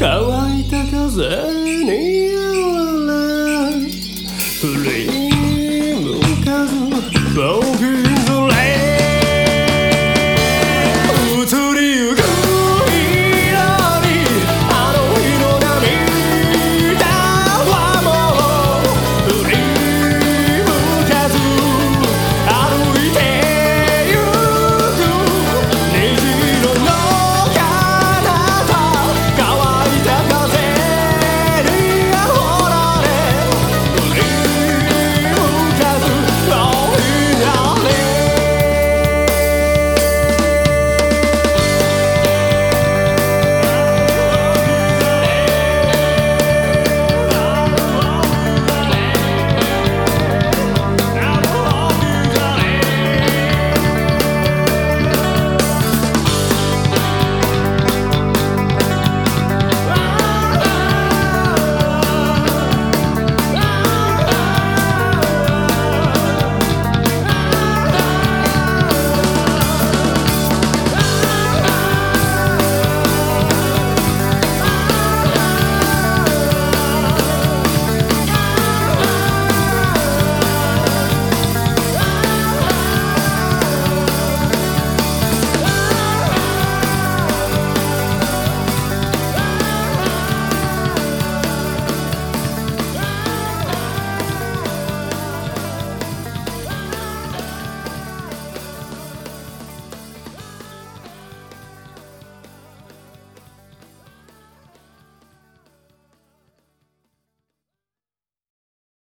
Go